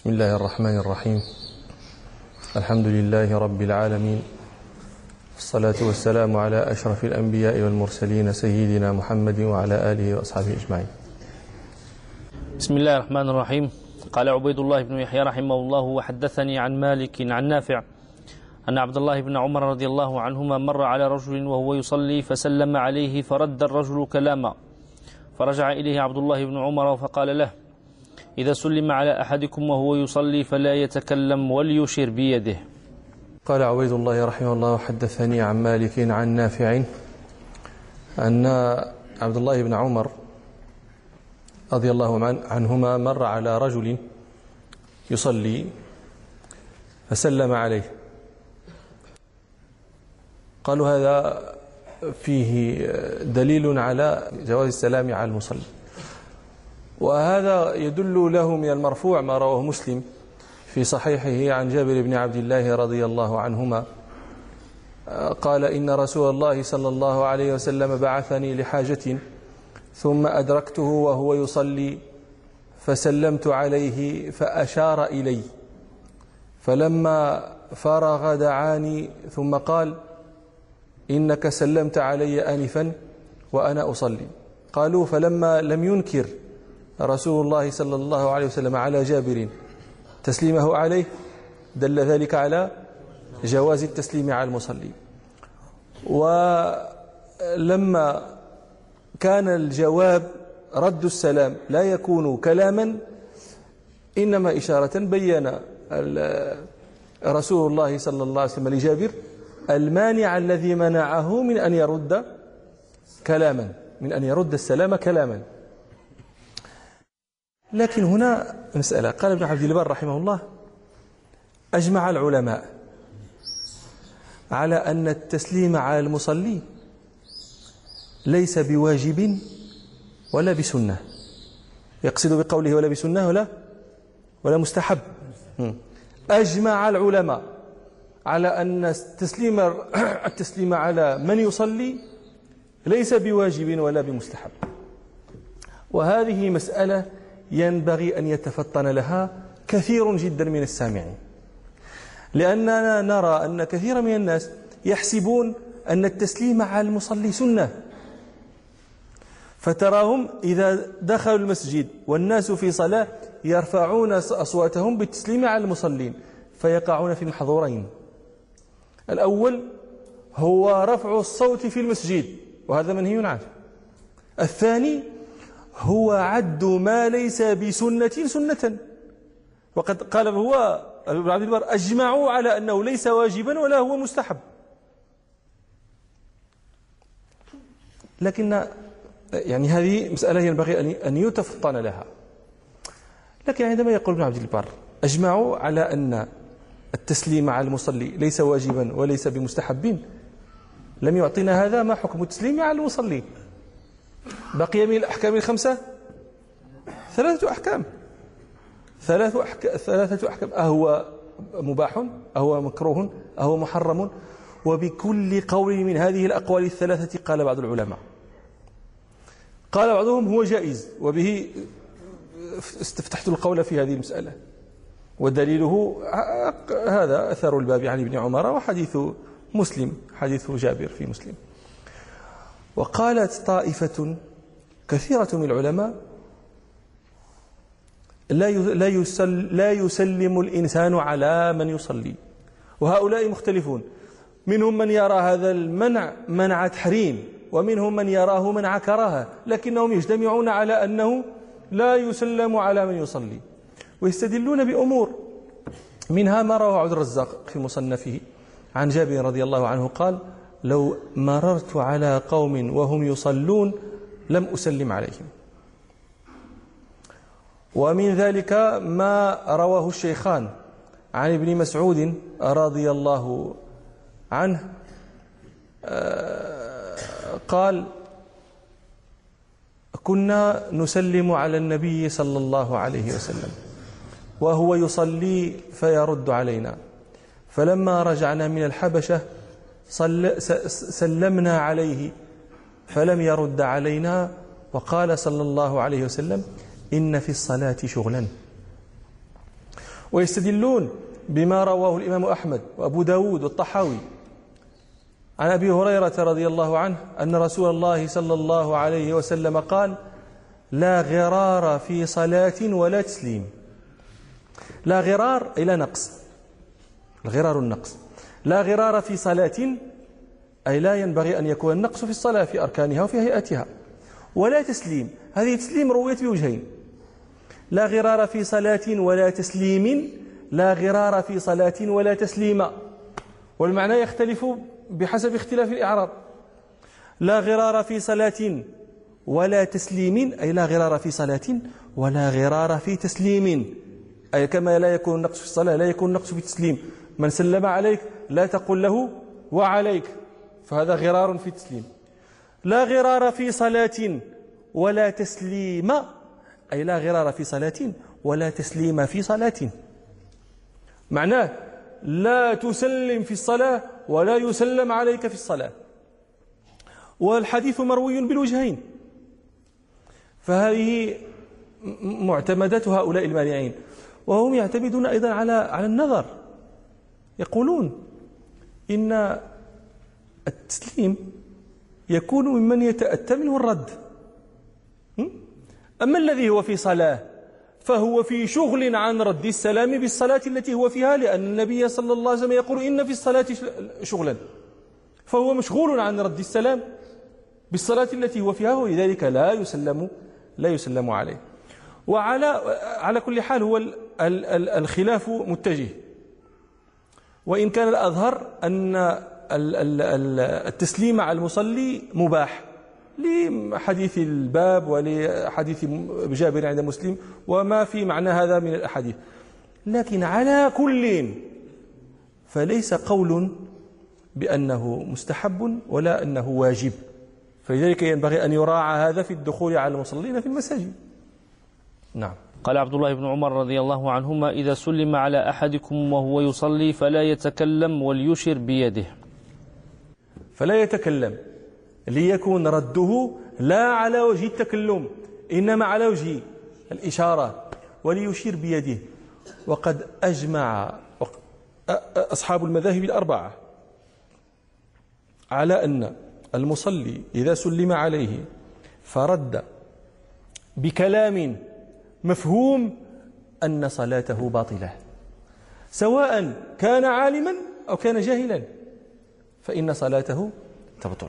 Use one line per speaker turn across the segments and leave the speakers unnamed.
بسم الله الرحمن الرحيم الحمد لله رب العالمين الصلاة والسلام على أشرف الأنبياء والمرسلين سيدنا محمد وعلى آله وأصحابه أجمعين
بسم الله الرحمن الرحيم قال عبيد الله بن يحيى رحمه الله وحدثني عن مالك عن نافع أن عبد الله بن عمر رضي الله عنهما مر على رجل وهو يصلي فسلم عليه فرد الرجل كلاما فرجع إليه عبد الله بن عمر فقال له إذا سلم على أحدكم وهو يصلي فلا يتكلم وليشير بيده
قال عبيد الله رحمه الله حدثني عن مالك عن نافع أن عبد الله بن عمر رضي الله عنهما مر على رجل يصلي فسلم عليه قالوا هذا فيه دليل على جواز السلام على المصلي وهذا يدل له من المرفوع ما رواه مسلم في صحيحه عن جابر بن عبد الله رضي الله عنهما قال إن رسول الله صلى الله عليه وسلم بعثني لحاجة ثم أدركته وهو يصلي فسلمت عليه فأشار إلي فلما فرغ دعاني ثم قال إنك سلمت علي آنفا وأنا أصلي قالوا فلما لم ينكر رسول الله صلى الله عليه وسلم على جابر تسليمه عليه دل ذلك على جواز التسليم على المصلي ولما كان الجواب رد السلام لا يكون كلاما إنما إشارة بين رسول الله صلى الله عليه وسلم لجابر المانع الذي منعه من أن يرد كلاما من أن يرد السلام كلاما لكن هنا مسألة قال ابن عبد البر رحمه الله أجمع العلماء على أن التسليم على المصلي ليس بواجب ولا بسنة يقصد بقوله ولا بسنة ولا ولا مستحب أجمع العلماء على أن التسليم التسليم على من يصلي ليس بواجب ولا بمستحب وهذه مسألة ينبغي أن يتفطن لها كثير جدا من السامعين لأننا نرى أن كثير من الناس يحسبون أن التسليم على المصلي سنة فتراهم إذا دخلوا المسجد والناس في صلاة يرفعون أصواتهم بالتسليم على المصلين فيقعون في محظورين الأول هو رفع الصوت في المسجد وهذا منهي عنه الثاني هو عد ما ليس بسنة سنة وقد قال هو ابن عبد البر أجمعوا على أنه ليس واجبا ولا هو مستحب لكن يعني هذه مسألة ينبغي أن يتفطن لها لكن عندما يقول ابن عبد البر أجمعوا على أن التسليم على المصلي ليس واجبا وليس بمستحب لم يعطينا هذا ما حكم التسليم على المصلي بقي من الأحكام الخمسة ثلاثة أحكام ثلاثة أحكام, ثلاثة أحكام أهو مباح أهو مكروه أهو محرم وبكل قول من هذه الأقوال الثلاثة قال بعض العلماء قال بعضهم هو جائز وبه استفتحت القول في هذه المسألة ودليله هذا أثر الباب عن ابن عمر وحديث مسلم حديث جابر في مسلم وقالت طائفة كثيرة من العلماء لا لا لا يسلم الإنسان على من يصلي وهؤلاء مختلفون منهم من يرى هذا المنع منع تحريم ومنهم من يراه منع كراهة لكنهم يجتمعون على أنه لا يسلم على من يصلي ويستدلون بأمور منها ما رواه عبد الرزاق في مصنفه عن جابر رضي الله عنه قال لو مررت على قوم وهم يصلون لم أسلم عليهم ومن ذلك ما رواه الشيخان عن ابن مسعود رضي الله عنه آه، قال كنا نسلم على النبي صلى الله عليه وسلم وهو يصلي فيرد علينا فلما رجعنا من الحبشه صل سلمنا عليه فلم يرد علينا وقال صلى الله عليه وسلم إن في الصلاة شغلا ويستدلون بما رواه الإمام أحمد وأبو داود والطحاوي عن أبي هريرة رضي الله عنه أن رسول الله صلى الله عليه وسلم قال لا غرار في صلاة ولا تسليم لا غرار إلى نقص الغرار النقص لا غرار في صلاة أي لا ينبغي أن يكون النقص في الصلاة في أركانها وفي هيئتها ولا تسليم هذه تسليم رويت بوجهين لا غرار في صلاة ولا تسليم لا غرار في صلاة ولا تسليم والمعنى يختلف بحسب اختلاف الإعراب لا غرار في صلاة ولا تسليم أي لا غرار في صلاة ولا غرار في تسليم أي كما لا يكون نقص في الصلاة لا يكون نقص في التسليم من سلم عليك لا تقل له وعليك فهذا غرار في التسليم لا غرار في صلاة ولا تسليم أي لا غرار في صلاة ولا تسليم في صلاة معناه لا تسلم في الصلاة ولا يسلم عليك في الصلاة والحديث مروي بالوجهين فهذه معتمدات هؤلاء المانعين وهم يعتمدون أيضا على على النظر يقولون إن التسليم يكون ممن يتأتى منه الرد أما الذي هو في صلاة فهو في شغل عن رد السلام بالصلاة التي هو فيها لأن النبي صلى الله عليه وسلم يقول إن في الصلاة شغلا فهو مشغول عن رد السلام بالصلاة التي هو فيها ولذلك لا يسلم لا يسلم عليه وعلى على كل حال هو الخلاف متجه وإن كان الأظهر أن التسليم على المصلي مباح لحديث الباب ولحديث جابر عند مسلم وما في معنى هذا من الأحاديث لكن على كل فليس قول بأنه مستحب ولا أنه واجب فلذلك ينبغي أن يراعى هذا في
الدخول على المصلين
في المساجد نعم
قال عبد الله بن عمر رضي الله عنهما إذا سلم على أحدكم وهو يصلي فلا يتكلم وليشر بيده فلا يتكلم
ليكون رده لا على وجه التكلم إنما على وجه الإشارة وليشير بيده وقد أجمع أصحاب المذاهب الأربعة على أن المصلي إذا سلم عليه فرد بكلام مفهوم أن صلاته باطلة سواء كان عالما أو كان جاهلا فإن صلاته تبطل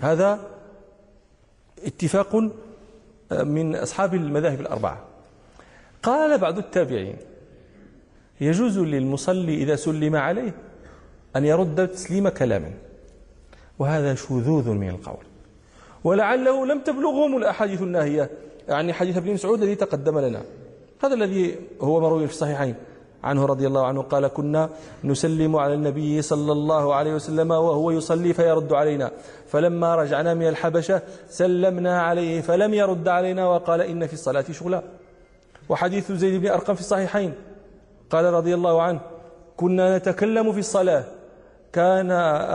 هذا اتفاق آه، من أصحاب المذاهب الأربعة قال بعض التابعين يجوز للمصلي إذا سلم عليه أن يرد التسليم كلاما وهذا شذوذ من القول ولعله لم تبلغهم الأحاديث الناهية يعني حديث ابن مسعود الذي تقدم لنا هذا الذي هو مروي في الصحيحين عنه رضي الله عنه قال كنا نسلم على النبي صلى الله عليه وسلم وهو يصلي فيرد علينا فلما رجعنا من الحبشة سلمنا عليه فلم يرد علينا وقال إن في الصلاة شغلا وحديث زيد بن أرقم في الصحيحين قال رضي الله عنه كنا نتكلم في الصلاة كان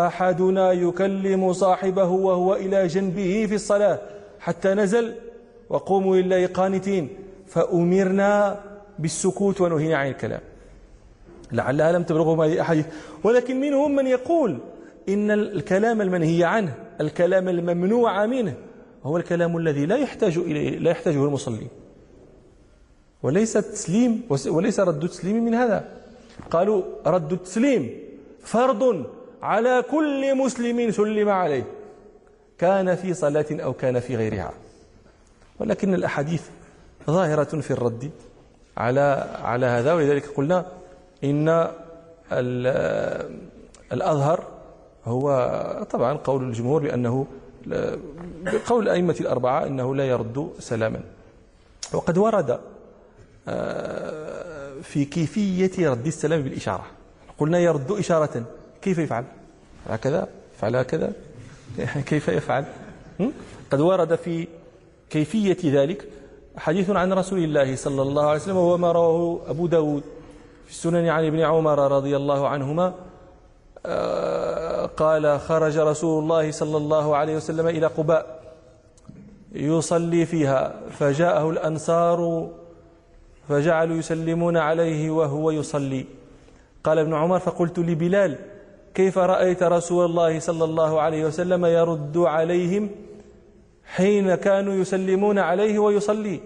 أحدنا يكلم صاحبه وهو إلى جنبه في الصلاة حتى نزل وقوموا لله قانتين فأمرنا بالسكوت ونهينا عن الكلام لعلها لم تبلغهم هذه الأحاديث ولكن منهم من يقول إن الكلام المنهي عنه الكلام الممنوع منه هو الكلام الذي لا يحتاج إليه لا يحتاجه المصلين وليس تسليم وليس رد تسليم من هذا قالوا رد التسليم فرض على كل مسلم سلم عليه كان في صلاة أو كان في غيرها ولكن الأحاديث ظاهرة في الرد على على هذا ولذلك قلنا إن الأظهر هو طبعا قول الجمهور بأنه بقول الأئمة الأربعة أنه لا يرد سلاما وقد ورد آه، في كيفية رد السلام بالإشارة قلنا يرد إشارة كيف يفعل هكذا فعل هكذا كيف يفعل قد ورد في كيفية ذلك حديث عن رسول الله صلى الله عليه وسلم وهو ما رواه أبو داود في السنن عن ابن عمر رضي الله عنهما آه، قال خرج رسول الله صلى الله عليه وسلم إلى قباء يصلي فيها فجاءه الأنصار فجعلوا يسلمون عليه وهو يصلي قال ابن عمر فقلت لبلال كيف رأيت رسول الله صلى الله عليه وسلم يرد عليهم حين كانوا يسلمون عليه ويصلي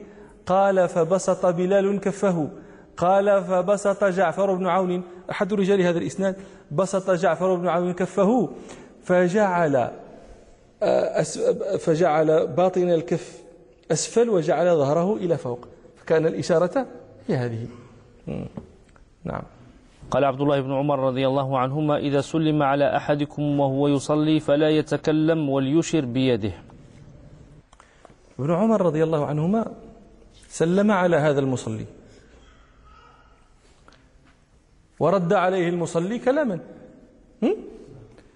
قال فبسط بلال كفه قال فبسط جعفر بن عون أحد رجال هذا الإسناد بسط جعفر بن عون كفه فجعل آه، فجعل باطن الكف أسفل وجعل ظهره إلى فوق فكان الإشارة هي هذه
نعم قال عبد الله بن عمر رضي الله عنهما إذا سلم على أحدكم وهو يصلي فلا يتكلم وليشر بيده ابن
عمر رضي الله عنهما
سلم على هذا
المصلي ورد عليه المصلي كلاما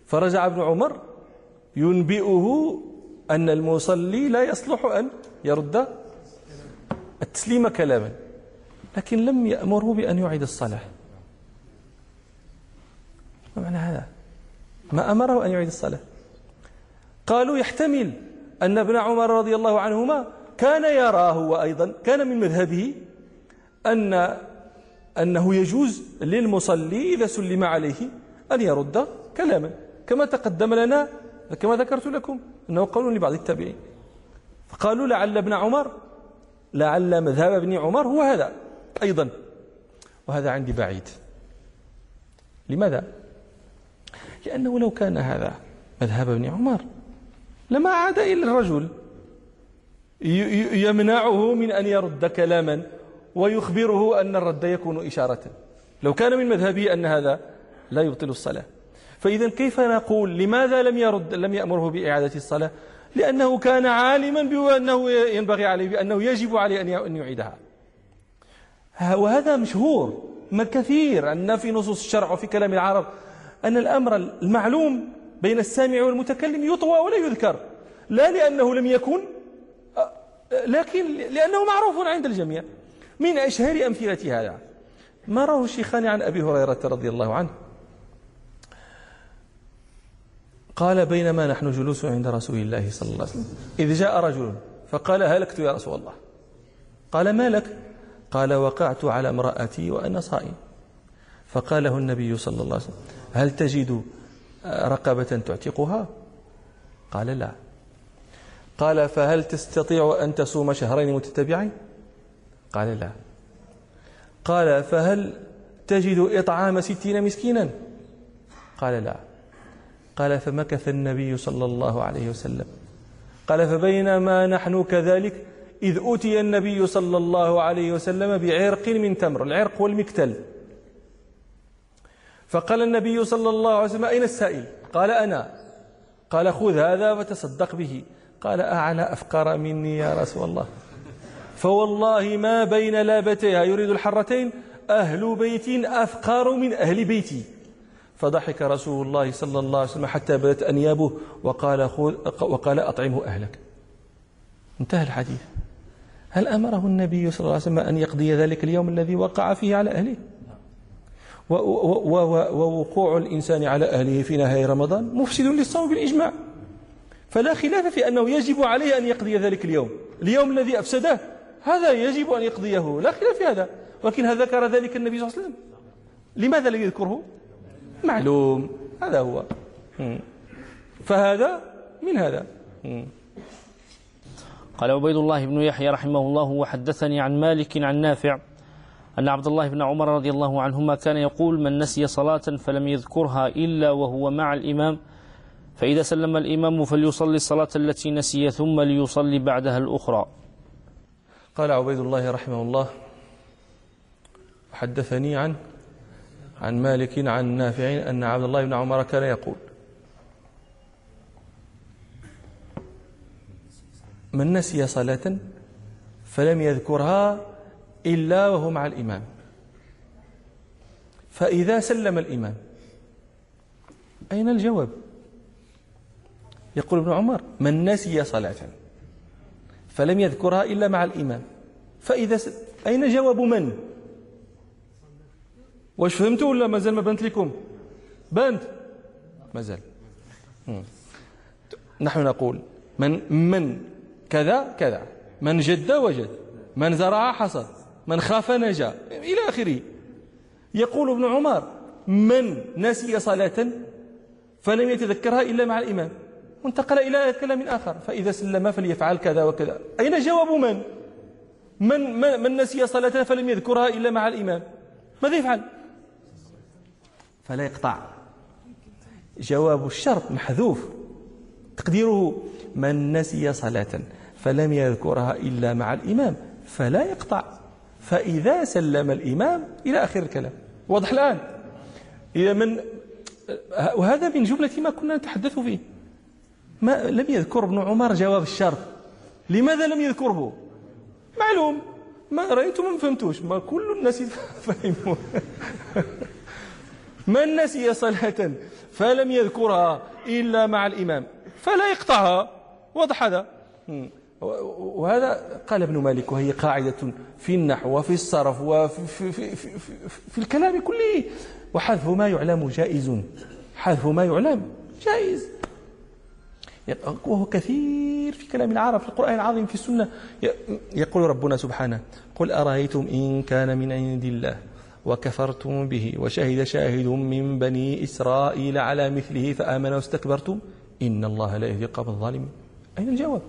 فرجع ابن عمر ينبئه أن المصلي لا يصلح أن يرد التسليم كلاما لكن لم يأمره بأن يعيد الصلاة ما معنى هذا ما أمره أن يعيد الصلاة قالوا يحتمل أن ابن عمر رضي الله عنهما كان يرى هو أيضا كان من مذهبه أن أنه يجوز للمصلي إذا سلم عليه أن يرد كلاما كما تقدم لنا كما ذكرت لكم أنه قول لبعض التابعين فقالوا لعل ابن عمر لعل مذهب ابن عمر هو هذا أيضا وهذا عندي بعيد لماذا؟ لأنه لو كان هذا مذهب ابن عمر لما عاد إلى الرجل يمنعه من أن يرد كلاما ويخبره أن الرد يكون إشارة لو كان من مذهبه أن هذا لا يبطل الصلاة فإذا كيف نقول لماذا لم يرد لم يأمره بإعادة الصلاة لأنه كان عالما بأنه ينبغي عليه بأنه يجب عليه أن يعيدها وهذا مشهور ما كثير أن في نصوص الشرع وفي كلام العرب أن الأمر المعلوم بين السامع والمتكلم يطوى ولا يذكر لا لأنه لم يكن لكن لأنه معروف عند الجميع من أشهر أمثلة هذا ما راه الشيخان عن أبي هريرة رضي الله عنه قال بينما نحن جلوس عند رسول الله صلى الله عليه وسلم إذ جاء رجل فقال هلكت يا رسول الله قال ما لك قال وقعت على امرأتي وأنا صائم فقاله النبي صلى الله عليه وسلم هل تجد رقبة تعتقها قال لا قال فهل تستطيع أن تصوم شهرين متتبعين قال لا قال فهل تجد إطعام ستين مسكينا قال لا قال فمكث النبي صلى الله عليه وسلم قال فبينما نحن كذلك إذ أتي النبي صلى الله عليه وسلم بعرق من تمر العرق والمكتل فقال النبي صلى الله عليه وسلم أين السائل قال أنا قال خذ هذا وتصدق به قال أعلى أفقر مني يا رسول الله فوالله ما بين لابتيها يريد الحرتين أهل بيت أفقر من أهل بيتي فضحك رسول الله صلى الله عليه وسلم حتى بدت أنيابه وقال, خذ وقال أطعمه أهلك انتهى الحديث هل أمره النبي صلى الله عليه وسلم أن يقضي ذلك اليوم الذي وقع فيه على أهله ووقوع الإنسان على أهله في نهاية رمضان مفسد للصوم بالإجماع فلا خلاف في أنه يجب عليه أن يقضي ذلك اليوم اليوم الذي أفسده هذا يجب أن يقضيه لا خلاف في هذا ولكن هل ذكر ذلك النبي صلى الله عليه وسلم لماذا لم يذكره معلوم هذا
هو فهذا من هذا قال عبيد الله بن يحيى رحمه الله وحدثني عن مالك عن نافع أن عبد الله بن عمر رضي الله عنهما كان يقول من نسي صلاة فلم يذكرها إلا وهو مع الإمام فإذا سلم الإمام فليصلي الصلاة التي نسي ثم ليصلي بعدها الأخرى
قال عبيد الله رحمه الله حدثني عن عن مالك عن نافع أن عبد الله بن عمر كان يقول من نسي صلاة فلم يذكرها إلا وهو مع الإمام فإذا سلم الإمام أين الجواب يقول ابن عمر من نسي صلاة فلم يذكرها إلا مع الإمام فإذا س... أين جواب من واش فهمتوا ولا مازال ما بانت لكم بانت مازال نحن نقول من من كذا كذا من جد وجد من زرع حصد من خاف نجا إلى آخره يقول ابن عمر من نسي صلاة فلم يتذكرها إلا مع الإمام وانتقل إلى آية كلام آخر فإذا سلم فليفعل كذا وكذا أين جواب من؟ من, من, من نسي صلاة فلم يذكرها إلا مع الإمام ماذا يفعل؟ فلا يقطع جواب الشرط محذوف تقديره من نسي صلاة فلم يذكرها إلا مع الإمام فلا يقطع فإذا سلم الإمام إلى آخر الكلام واضح الآن إذا من وهذا من جملة ما كنا نتحدث فيه ما لم يذكر ابن عمر جواب الشرط لماذا لم يذكره معلوم ما رأيتم ما فهمتوش ما كل الناس فهموا من نسي صلاة فلم يذكرها إلا مع الإمام فلا يقطعها واضح هذا وهذا قال ابن مالك وهي قاعدة في النحو وفي الصرف وفي في في في في الكلام كله وحذف ما يعلم جائز حذف ما يعلم جائز وهو كثير في كلام العرب في القرآن العظيم في السنة يقول ربنا سبحانه قل أرأيتم إن كان من عند الله وكفرتم به وشهد شاهد من بني إسرائيل على مثله فآمن واستكبرتم إن الله لا يهدي قوم الظالمين أين الجواب؟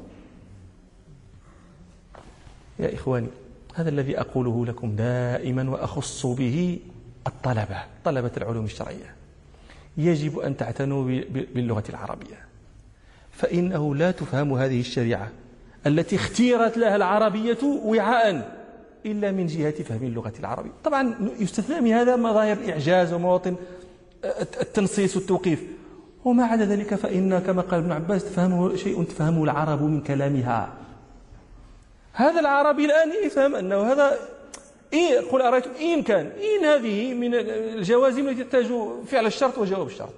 يا إخواني هذا الذي أقوله لكم دائما وأخص به الطلبة طلبة العلوم الشرعية يجب أن تعتنوا باللغة العربية فإنه لا تفهم هذه الشريعة التي اختيرت لها العربية وعاء إلا من جهة فهم اللغة العربية طبعا يستثنى من هذا مظاهر الإعجاز ومواطن آه، التنصيص والتوقيف وما عدا ذلك فإن كما قال ابن عباس تفهمه شيء تفهمه العرب من كلامها هذا العربي الآن يفهم أنه هذا إيه قل أرأيتم إن إيه كان إن إيه هذه من الجوازم التي تحتاج فعل الشرط وجواب الشرط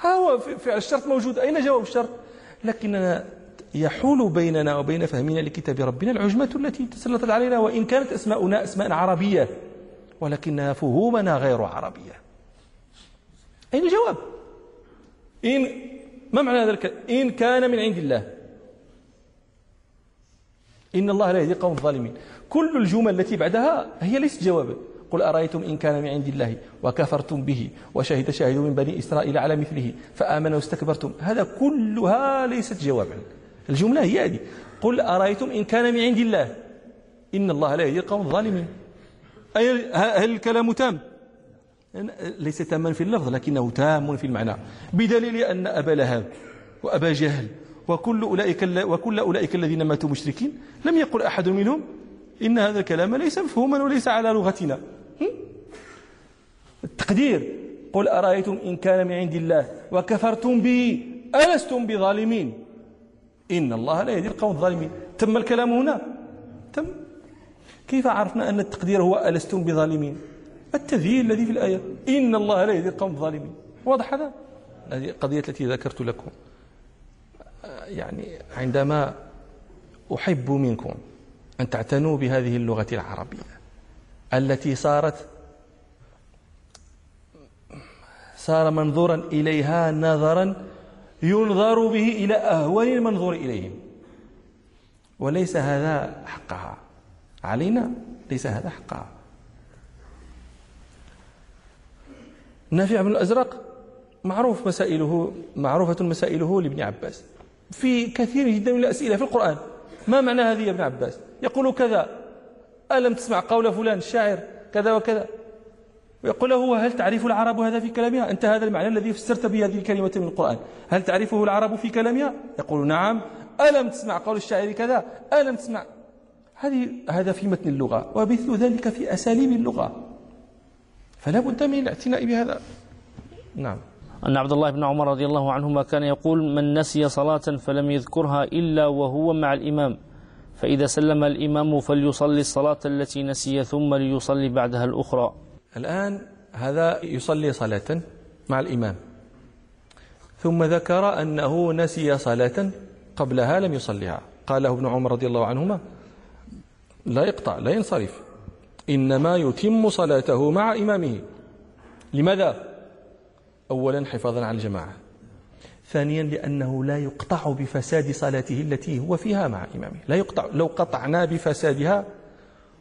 ها هو فعل الشرط موجود أين جواب الشرط لكننا يحول بيننا وبين فهمنا لكتاب ربنا العجمة التي تسلطت علينا وإن كانت أسماؤنا أسماء عربية ولكنها فهومنا غير عربية أين الجواب إن ما معنى ذلك إن كان من عند الله إن الله لا يهدي القوم الظالمين كل الجمل التي بعدها هي ليست جوابا قل أرأيتم إن كان من عند الله وكفرتم به وشهد شاهد من بني إسرائيل على مثله فآمن واستكبرتم هذا كلها ليست جوابا الجملة هي هذه قل أرأيتم إن كان من عند الله إن الله لا يهدي القوم الظالمين هل الكلام تام ليس تاما في اللفظ لكنه تام في المعنى بدليل أن أبا لهب وأبا جهل وكل أولئك, وكل أولئك الذين ماتوا مشركين لم يقل أحد منهم إن هذا الكلام ليس مفهوما وليس على لغتنا التقدير قل أرأيتم إن كان من عند الله وكفرتم به ألستم بظالمين إن الله لا يهدي القوم الظالمين تم الكلام هنا تم كيف عرفنا أن التقدير هو ألستم بظالمين التذييل الذي في الآية إن الله لا يهدي القوم الظالمين واضح هذا هذه القضية التي ذكرت لكم يعني عندما أحب منكم أن تعتنوا بهذه اللغة العربية التي صارت صار منظورا إليها نظرا ينظر به إلى أهون المنظور إليهم وليس هذا حقها علينا ليس هذا حقها نافع بن الأزرق معروف مسائله معروفة مسائله لابن عباس في كثير جدا من الأسئلة في القرآن ما معنى هذه يا ابن عباس يقول كذا ألم تسمع قول فلان الشاعر كذا وكذا ويقول له هل تعرف العرب هذا في كلامها أنت هذا المعنى الذي فسرت به هذه الكلمة من القرآن هل تعرفه العرب في كلامها يقول نعم ألم تسمع قول الشاعر كذا ألم تسمع هذه هذا في متن اللغة ومثل ذلك في أساليب اللغة فلا بد من الاعتناء بهذا
نعم أن عبد الله بن عمر رضي الله عنهما كان يقول من نسي صلاة فلم يذكرها إلا وهو مع الإمام فإذا سلم الإمام فليصلي الصلاة التي نسي ثم ليصلي بعدها الأخرى الآن
هذا يصلي صلاة مع الإمام ثم ذكر أنه نسي صلاة قبلها لم يصليها قاله ابن عمر رضي الله عنهما لا يقطع لا ينصرف إنما يتم صلاته مع إمامه لماذا؟ أولا حفاظا على الجماعة ثانيا لأنه لا يقطع بفساد صلاته التي هو فيها مع إمامه لا يقطع لو قطعنا بفسادها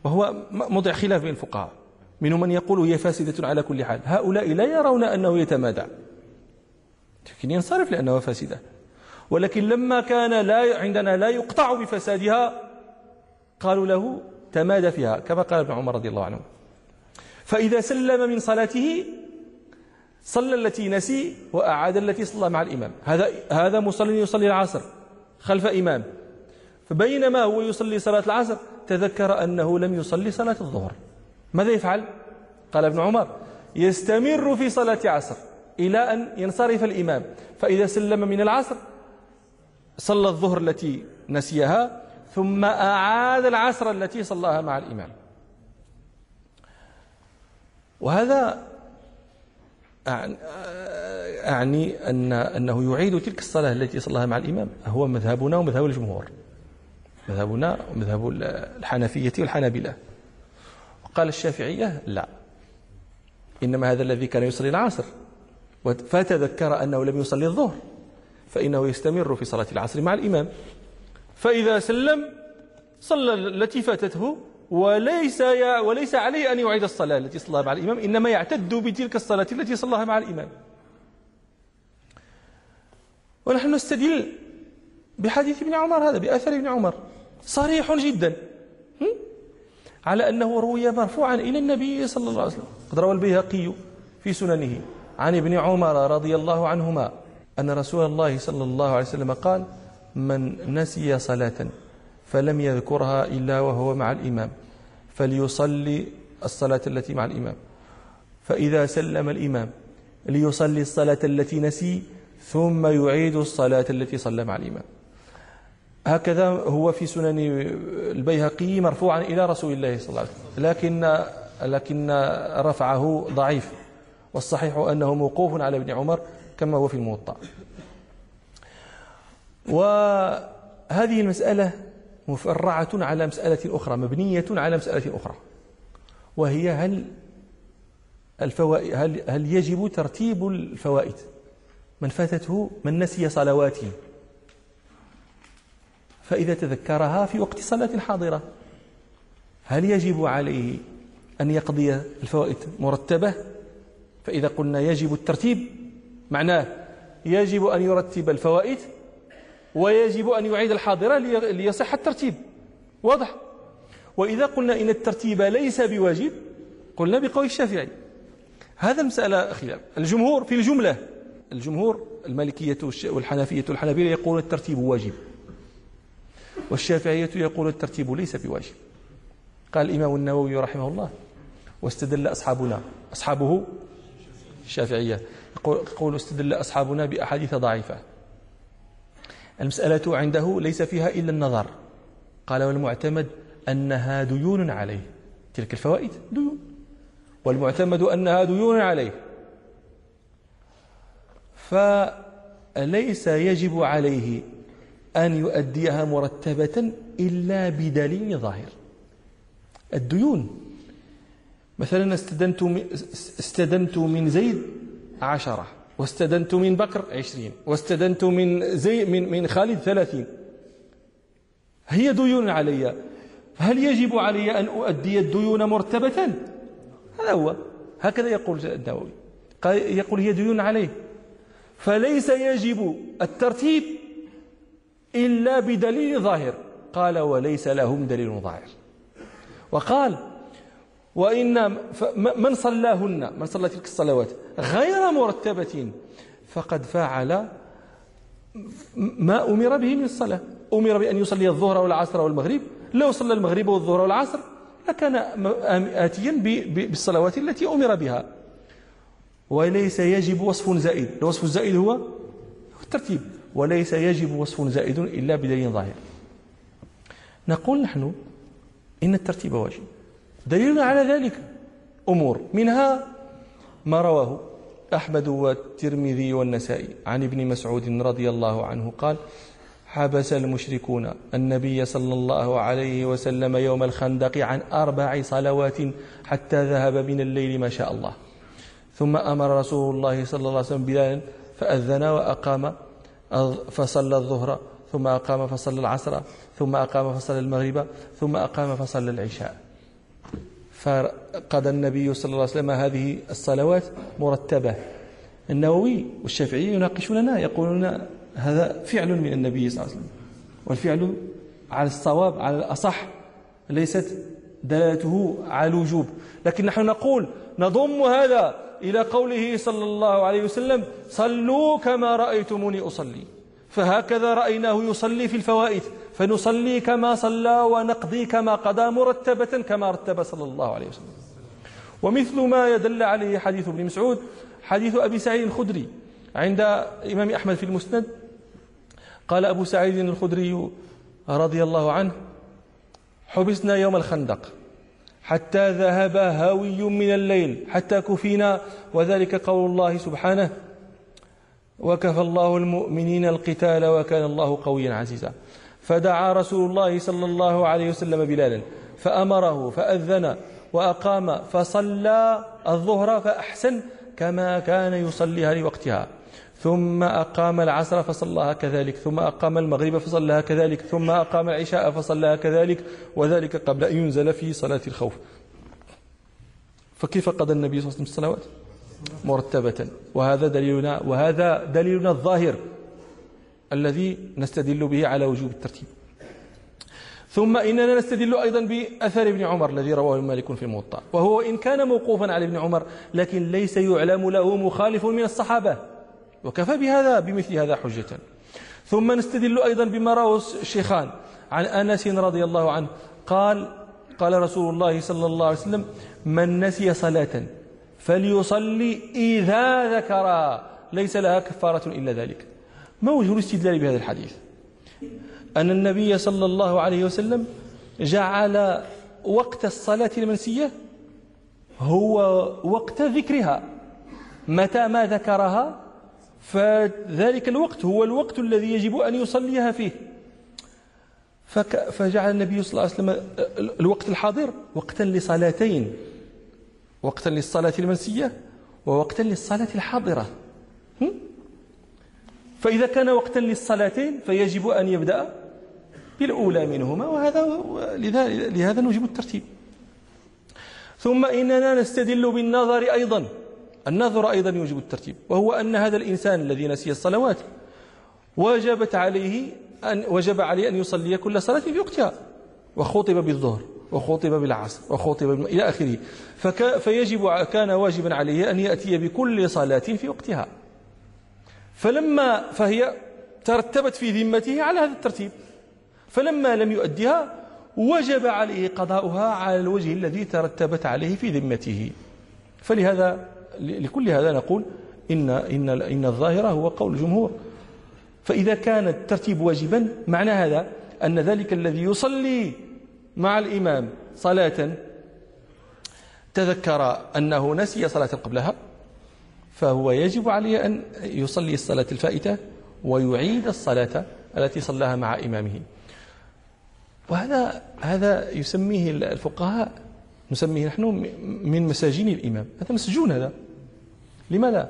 وهو موضع خلاف بين الفقهاء منهم من يقول هي فاسدة على كل حال هؤلاء لا يرون أنه يتمادى لكن ينصرف لأنها فاسدة ولكن لما كان لا عندنا لا يقطع بفسادها قالوا له تمادى فيها كما قال ابن عمر رضي الله عنه فإذا سلم من صلاته صلى التي نسي وأعاد التي صلى مع الإمام هذا هذا مصل يصلي العصر خلف إمام فبينما هو يصلي صلاة العصر تذكر أنه لم يصلي صلاة الظهر ماذا يفعل؟ قال ابن عمر يستمر في صلاة عصر إلى أن ينصرف الإمام فإذا سلم من العصر صلى الظهر التي نسيها ثم أعاد العصر التي صلاها مع الإمام وهذا أعني أن أنه يعيد تلك الصلاة التي صلاها مع الإمام هو مذهبنا ومذهب الجمهور مذهبنا ومذهب الحنفية والحنابلة قال الشافعية لا إنما هذا الذي كان يصلي العصر فتذكر أنه لم يصلي الظهر فإنه يستمر في صلاة العصر مع الإمام فإذا سلم صلى التي فاتته وليس وليس عليه أن يعيد الصلاة التي صلى مع الإمام إنما يعتد بتلك الصلاة التي صلاها مع الإمام ونحن نستدل بحديث ابن عمر هذا بأثر ابن عمر صريح جدا على أنه روي مرفوعا إلى النبي صلى الله عليه وسلم قد روى البيهقي في سننه عن ابن عمر رضي الله عنهما أن رسول الله صلى الله عليه وسلم قال من نسي صلاة فلم يذكرها إلا وهو مع الإمام فليصلي الصلاة التي مع الإمام فإذا سلم الإمام ليصلي الصلاة التي نسي ثم يعيد الصلاة التي صلى مع الإمام هكذا هو في سنن البيهقي مرفوعا إلى رسول الله صلى الله عليه وسلم لكن لكن رفعه ضعيف والصحيح أنه موقوف على ابن عمر كما هو في الموطأ وهذه المسألة مفرعة على مسألة أخرى مبنية على مسألة أخرى وهي هل الفوائد هل, هل يجب ترتيب الفوائد من فاتته من نسي صلواته فإذا تذكرها في وقت صلاة الحاضرة هل يجب عليه أن يقضي الفوائد مرتبة فإذا قلنا يجب الترتيب معناه يجب أن يرتب الفوائد ويجب أن يعيد الحاضرة ليصح الترتيب واضح وإذا قلنا إن الترتيب ليس بواجب قلنا بقول الشافعي هذا المسألة خلاف الجمهور في الجملة الجمهور المالكية والحنفية والحنابلة يقول الترتيب واجب والشافعية يقول الترتيب ليس بواجب قال الإمام النووي رحمه الله واستدل أصحابنا أصحابه الشافعية يقول استدل أصحابنا بأحاديث ضعيفة المسألة عنده ليس فيها إلا النظر قال والمعتمد أنها ديون عليه تلك الفوائد ديون والمعتمد أنها ديون عليه فليس يجب عليه أن يؤديها مرتبة إلا بدليل ظاهر الديون مثلا استدنت استدنت من زيد عشرة واستدنت من بكر عشرين واستدنت من زي من من خالد ثلاثين هي ديون علي هل يجب علي أن أؤدي الديون مرتبة هذا هو هكذا يقول النووي يقول هي ديون عليه فليس يجب الترتيب إلا بدليل ظاهر قال وليس لهم دليل ظاهر وقال وإن من صلاهن من صلى تلك الصلوات غير مرتبة فقد فعل ما أمر به من الصلاة أمر بأن يصلي الظهر والعصر والمغرب لو صلى المغرب والظهر والعصر لكان آتيا بالصلوات التي أمر بها وليس يجب وصف زائد الوصف الزائد هو الترتيب وليس يجب وصف زائد إلا بدليل ظاهر نقول نحن إن الترتيب واجب دليلنا على ذلك أمور منها ما رواه أحمد والترمذي والنسائي عن ابن مسعود رضي الله عنه قال حبس المشركون النبي صلى الله عليه وسلم يوم الخندق عن أربع صلوات حتى ذهب من الليل ما شاء الله ثم أمر رسول الله صلى الله عليه وسلم بلال فأذن وأقام فصلى الظهر ثم أقام فصلى العصر ثم أقام فصلى المغرب ثم أقام فصلى العشاء فقضى النبي صلى الله عليه وسلم هذه الصلوات مرتبة النووي والشافعي يناقشوننا يقولون هذا فعل من النبي صلى الله عليه وسلم والفعل على الصواب على الأصح ليست دلالته على الوجوب لكن نحن نقول نضم هذا إلى قوله صلى الله عليه وسلم صلوا كما رأيتموني أصلي فهكذا رأيناه يصلي في الفوائد فنصلي كما صلى ونقضي كما قضى مرتبة كما رتب صلى الله عليه وسلم ومثل ما يدل عليه حديث ابن مسعود حديث أبي سعيد الخدري عند إمام أحمد في المسند قال أبو سعيد الخدري رضي الله عنه حبسنا يوم الخندق حتى ذهب هاوي من الليل حتى كفينا وذلك قول الله سبحانه وكفى الله المؤمنين القتال وكان الله قويا عزيزا فدعا رسول الله صلى الله عليه وسلم بلالا فأمره فأذن وأقام فصلى الظهر فأحسن كما كان يصليها لوقتها ثم أقام العصر فصلاها كذلك ثم أقام المغرب فصلاها كذلك ثم أقام العشاء فصلاها كذلك وذلك قبل أن ينزل في صلاة الخوف فكيف قضى النبي صلى الله عليه وسلم الصلوات مرتبة وهذا دليلنا وهذا دليلنا الظاهر الذي نستدل به على وجوب الترتيب ثم إننا نستدل أيضا بأثر ابن عمر الذي رواه مالك في الموطأ وهو إن كان موقوفا على ابن عمر لكن ليس يعلم له مخالف من الصحابة وكفى بهذا بمثل هذا حجة ثم نستدل أيضا بما رواه الشيخان عن أنس رضي الله عنه قال قال رسول الله صلى الله عليه وسلم من نسي صلاة فليصلي إذا ذكرها ليس لها كفارة إلا ذلك ما وجه الاستدلال بهذا الحديث أن النبي صلى الله عليه وسلم جعل وقت الصلاة المنسية هو وقت ذكرها متى ما ذكرها فذلك الوقت هو الوقت الذي يجب أن يصليها فيه فجعل النبي صلى الله عليه وسلم الوقت الحاضر وقتا لصلاتين وقتا للصلاة المنسية ووقتا للصلاة الحاضرة فإذا كان وقتا للصلاتين فيجب أن يبدأ بالأولى منهما وهذا لهذا نوجب الترتيب ثم إننا نستدل بالنظر أيضا النظر أيضا يوجب الترتيب وهو أن هذا الإنسان الذي نسي الصلوات وجبت عليه أن وجب عليه أن يصلي كل صلاة في وقتها وخطب بالظهر وخطب بالعصر وخطب إلى آخره فيجب كان واجبا عليه أن يأتي بكل صلاة في وقتها فلما فهي ترتبت في ذمته على هذا الترتيب فلما لم يؤدها وجب عليه قضاؤها على الوجه الذي ترتبت عليه في ذمته فلهذا لكل هذا نقول إن, إن, إن الظاهرة هو قول الجمهور فإذا كان الترتيب واجبا معنى هذا أن ذلك الذي يصلي مع الإمام صلاة تذكر أنه نسي صلاة قبلها فهو يجب عليه أن يصلي الصلاة الفائتة ويعيد الصلاة التي صلاها مع إمامه وهذا هذا يسميه الفقهاء نسميه نحن من مساجين الإمام هذا مسجون هذا لما لا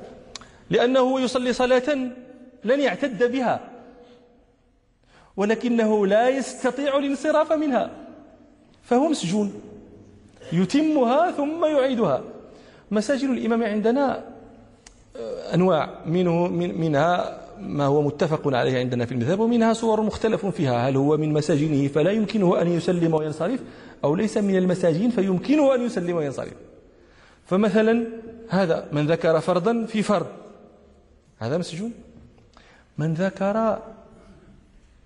لأنه يصلي صلاة لن يعتد بها ولكنه لا يستطيع الانصراف منها فهو مسجون يتمها ثم يعيدها مساجد الإمام عندنا أنواع منه من منها ما هو متفق عليه عندنا في المذهب ومنها صور مختلف فيها هل هو من مساجينه فلا يمكنه أن يسلم وينصرف أو ليس من المساجين فيمكنه أن يسلم وينصرف فمثلا هذا من ذكر فرضا في فرض هذا مسجون من ذكر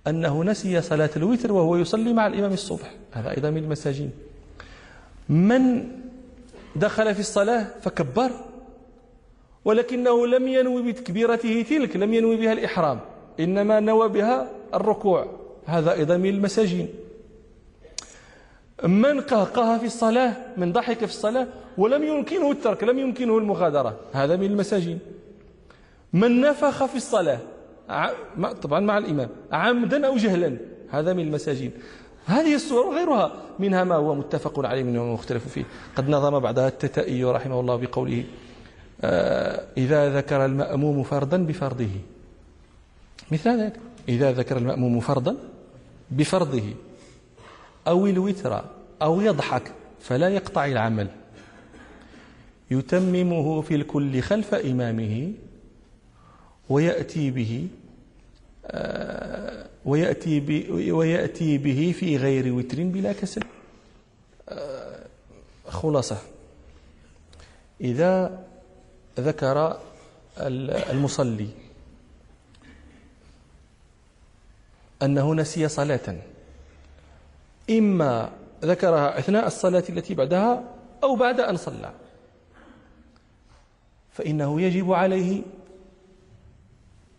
أنه نسي صلاة الوتر وهو يصلي مع الإمام الصبح هذا أيضا من المساجين من دخل في الصلاة فكبر ولكنه لم ينوي بتكبيرته تلك لم ينوي بها الإحرام إنما نوى بها الركوع هذا أيضا من المساجين من قهقه في الصلاة من ضحك في الصلاة ولم يمكنه الترك لم يمكنه المغادرة هذا من المساجين من نفخ في الصلاة طبعا مع الإمام عمدا أو جهلا هذا من المساجين هذه الصور وغيرها منها ما هو متفق عليه منه ومختلف فيه قد نظم بعدها التتائي رحمه الله بقوله آه، إذا ذكر المأموم فردا بفرضه مثل ذلك إذا ذكر المأموم فرضا بفرضه أو الوتر أو يضحك فلا يقطع العمل يتممه في الكل خلف إمامه ويأتي به آه، ويأتي به ويأتي به في غير وتر بلا كسل آه، خلاصة إذا ذكر المصلي أنه نسي صلاة إما ذكرها أثناء الصلاة التي بعدها أو بعد أن صلى فإنه يجب عليه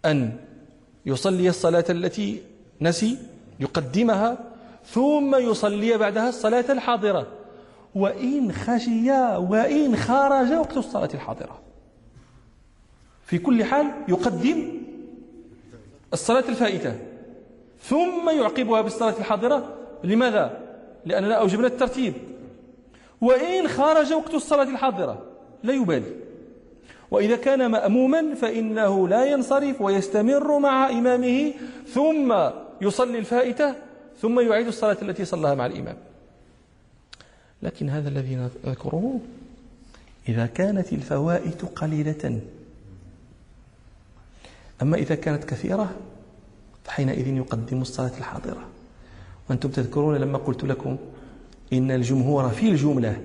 أن يصلي الصلاة التي نسي يقدمها ثم يصلي بعدها الصلاة الحاضرة وإن خشي وإن خرج وقت الصلاة الحاضرة في كل حال يقدم الصلاة الفائتة ثم يعقبها بالصلاة الحاضرة لماذا؟ لأننا أوجبنا الترتيب وإن خرج وقت الصلاة الحاضرة لا يبالي وإذا كان مأموما فإنه لا ينصرف ويستمر مع إمامه ثم يصلي الفائتة ثم يعيد الصلاة التي صلاها مع الإمام لكن هذا الذي نذكره إذا كانت الفوائت قليلة أما إذا كانت كثيرة فحينئذ يقدم الصلاة الحاضرة وأنتم تذكرون لما قلت لكم إن الجمهور في الجملة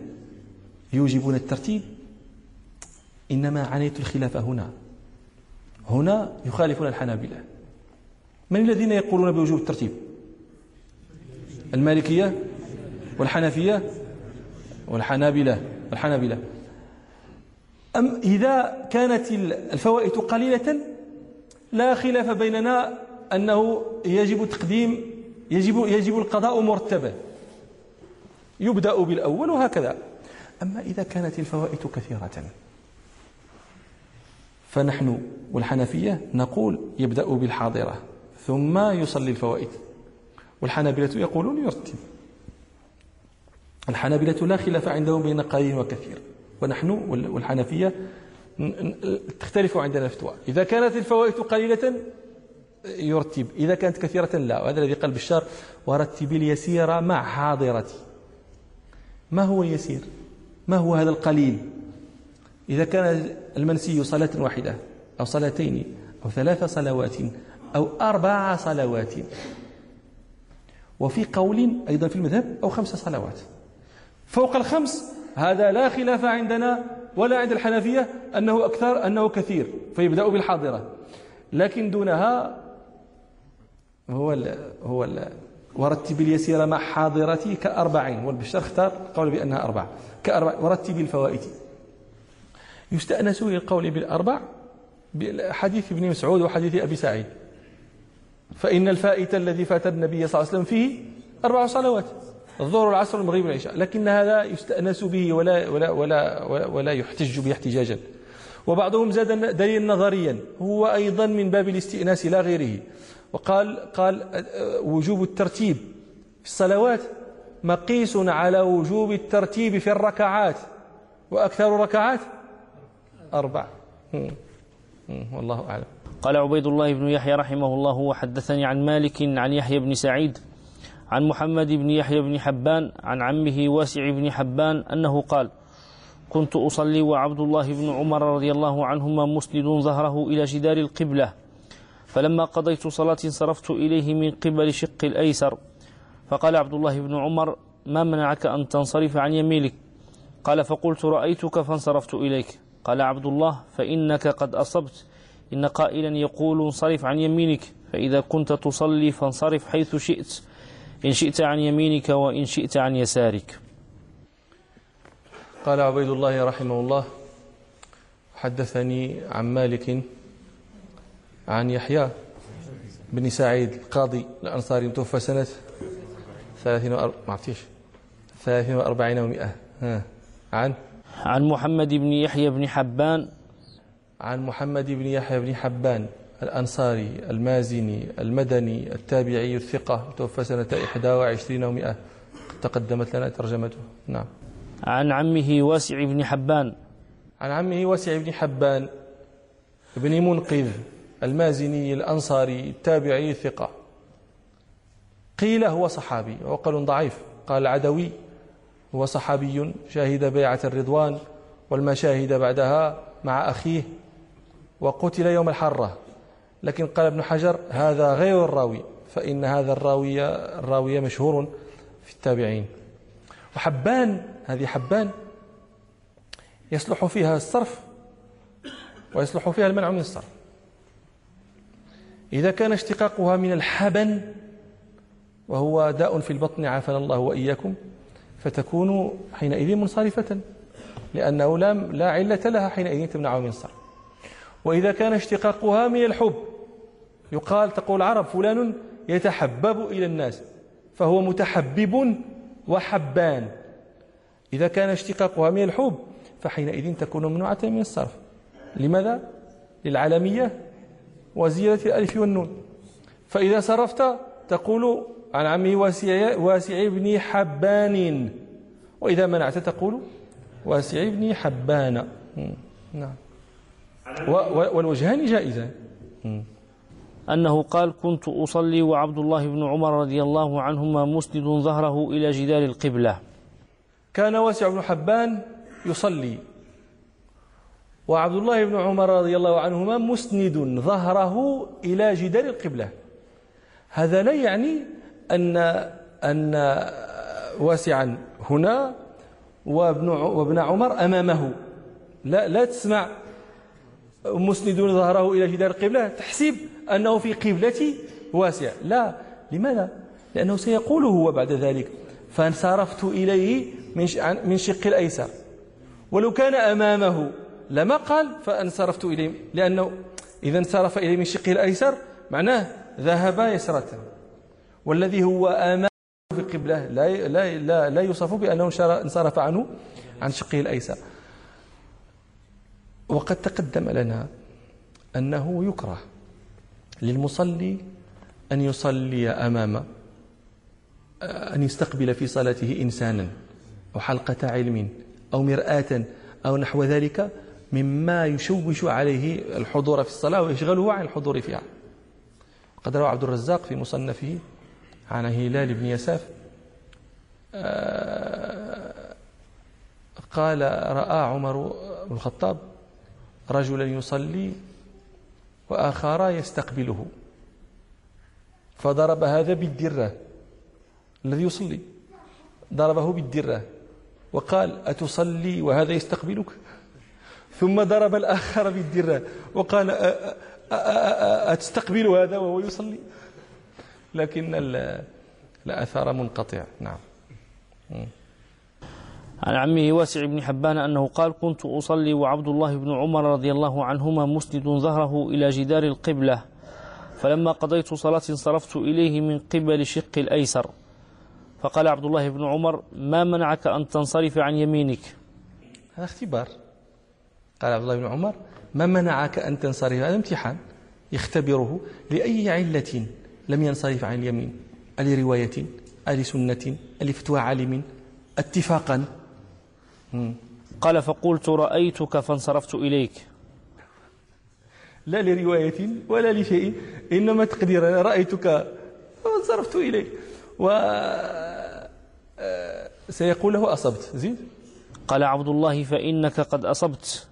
يوجبون الترتيب إنما عانيت الخلاف هنا هنا يخالفون الحنابلة من الذين يقولون بوجوب الترتيب المالكية والحنفية والحنابلة والحنابلة أم إذا كانت الفوائد قليلة لا خلاف بيننا أنه يجب تقديم يجب يجب القضاء مرتبا يبدأ بالأول وهكذا أما إذا كانت الفوائت كثيرة فنحن والحنفية نقول يبدأ بالحاضرة ثم يصلي الفوائد والحنابلة يقولون يرتب الحنابلة لا خلاف عندهم بين قليل وكثير ونحن والحنفية تختلف عندنا الفتوى إذا كانت الفوائد قليلة يرتب إذا كانت كثيرة لا وهذا الذي قال بشار ورتب اليسير مع حاضرتي ما هو اليسير ما هو هذا القليل إذا كان المنسي صلاة واحدة أو صلاتين أو ثلاث صلوات أو أربع صلوات وفي قول أيضا في المذهب أو خمس صلوات فوق الخمس هذا لا خلاف عندنا ولا عند الحنفية أنه أكثر أنه كثير فيبدأ بالحاضرة لكن دونها هو الـ هو الـ ورتب اليسير مع حاضرتي كأربعين والبشر اختار قول بأنها أربع كأربع ورتب الفوائد يستأنس القول بالأربع بحديث ابن مسعود وحديث أبي سعيد فإن الفائت الذي فات النبي صلى الله عليه وسلم فيه أربع صلوات الظهر والعصر والمغرب والعشاء لكن هذا يستأنس به ولا, ولا, ولا, ولا, ولا يحتج به احتجاجا وبعضهم زاد دليلا نظريا هو أيضا من باب الاستئناس لا غيره وقال قال وجوب الترتيب في الصلوات مقيس على وجوب الترتيب في الركعات وأكثر الركعات أربع
والله أعلم قال عبيد الله بن يحيى رحمه الله وحدثني عن مالك عن يحيى بن سعيد عن محمد بن يحيى بن حبان عن عمه واسع بن حبان أنه قال كنت أصلي وعبد الله بن عمر رضي الله عنهما مسند ظهره إلى جدار القبلة فلما قضيت صلاتي انصرفت إليه من قبل شق الأيسر فقال عبد الله بن عمر ما منعك أن تنصرف عن يمينك قال فقلت رأيتك فانصرفت إليك قال عبد الله فإنك قد أصبت إن قائلا يقول انصرف عن يمينك فإذا كنت تصلي فانصرف حيث شئت إن شئت عن يمينك وإن شئت عن يسارك قال عبيد الله رحمه الله حدثني عن مالك
عن يحيى بن سعيد القاضي الأنصاري متوفى سنة ثلاثين ما عرفتيش ثلاثين وأربعين ومئة ها. عن عن محمد بن يحيى بن حبان عن محمد بن يحيى بن حبان الأنصاري المازني المدني التابعي الثقة توفى سنة 21 و100 تقدمت لنا ترجمته نعم عن عمه واسع بن حبان عن عمه واسع بن حبان بن منقذ المازني الأنصاري التابعي الثقة قيل هو صحابي وقال ضعيف قال عدوي هو صحابي شهد بيعة الرضوان والمشاهد بعدها مع أخيه وقتل يوم الحرة لكن قال ابن حجر هذا غير الراوي فإن هذا الراوي الراوي مشهور في التابعين وحبان هذه حبان يصلح فيها الصرف ويصلح فيها المنع من الصرف إذا كان اشتقاقها من الحبن وهو داء في البطن عافانا الله وإياكم فتكون حينئذ منصرفة لأنه لا علة لها حينئذ تمنعه من الصرف وإذا كان اشتقاقها من الحب يقال تقول العرب فلان يتحبب إلى الناس فهو متحبب وحبان إذا كان اشتقاقها من الحب فحينئذ تكون ممنوعة من الصرف لماذا؟ للعالمية وزيادة الألف والنون فإذا صرفت تقول عن عمي واسع, واسع بن حبان وإذا منعت تقول
واسع بن حبان نعم والوجهان جائزان أنه قال كنت أصلي وعبد الله بن عمر رضي الله عنهما مسند ظهره إلى جدار القبلة كان واسع بن حبان يصلي وعبد الله بن عمر رضي الله عنهما مسند
ظهره إلى جدار القبلة هذا لا يعني أن أن واسعا هنا وابن وابن عمر أمامه لا لا تسمع مسند ظهره إلى جدار القبلة تحسب أنه في قبلتي واسع لا لماذا؟ لأنه سيقول هو بعد ذلك فانصرفت إليه من شق الأيسر ولو كان أمامه لما قال فانصرفت إليه لأنه إذا انصرف إليه من شقه الأيسر معناه ذهب يسرة والذي هو أمامه في القبلة لا لا لا, لا يوصف بأنه انصرف عنه عن شقه الأيسر وقد تقدم لنا أنه يكره للمصلي أن يصلي أمام أن يستقبل في صلاته إنسانا أو حلقة علم أو مرآة أو نحو ذلك مما يشوش عليه الحضور في الصلاة ويشغله عن الحضور فيها قد روى عبد الرزاق في مصنفه عن هلال بن يساف آه، قال رأى عمر بن الخطاب رجلا يصلي وآخر يستقبله فضرب هذا بالدرة الذي يصلي ضربه بالدرة وقال أتصلي وهذا يستقبلك ثم ضرب الآخر بالدرة وقال أتستقبل هذا وهو يصلي لكن
الأثر منقطع نعم عن عمه واسع بن حبان أنه قال كنت أصلي وعبد الله بن عمر رضي الله عنهما مسند ظهره إلى جدار القبلة فلما قضيت صلاة انصرفت إليه من قبل شق الأيسر فقال عبد الله بن عمر ما منعك أن تنصرف عن يمينك هذا اختبار قال عبد الله بن عمر ما منعك أن تنصرف هذا امتحان
يختبره لأي علة لم ينصرف عن اليمين رواية
سنة ألي فتوى عالم اتفاقا قال فقلت رأيتك فانصرفت إليك لا
لرواية ولا لشيء إنما تقدير رأيتك فانصرفت إليك
و آه، آه، سيقول له أصبت زيد قال عبد الله فإنك قد أصبت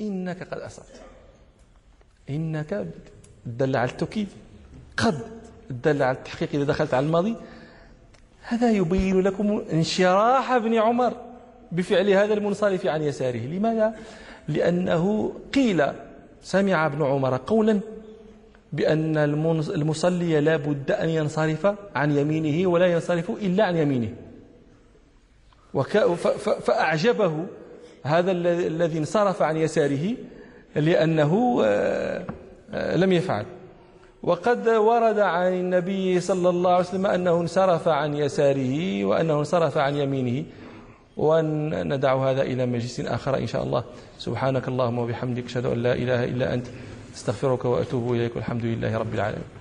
إنك قد أصبت إنك دل على التوكيد قد دل على التحقيق إذا دخلت على الماضي هذا يبين لكم انشراح ابن عمر بفعل هذا المنصرف عن يساره لماذا؟ لأنه قيل سمع ابن عمر قولا بأن المصلي لا بد أن ينصرف عن يمينه ولا ينصرف إلا عن يمينه فأعجبه هذا الذي انصرف عن يساره لأنه آه، آه، لم يفعل وقد ورد عن النبي صلى الله عليه وسلم أنه انصرف عن يساره وأنه انصرف عن يمينه وندع هذا إلى مجلس آخر إن شاء الله سبحانك اللهم وبحمدك أشهد أن لا إله إلا أنت استغفرك وأتوب إليك والحمد لله رب العالمين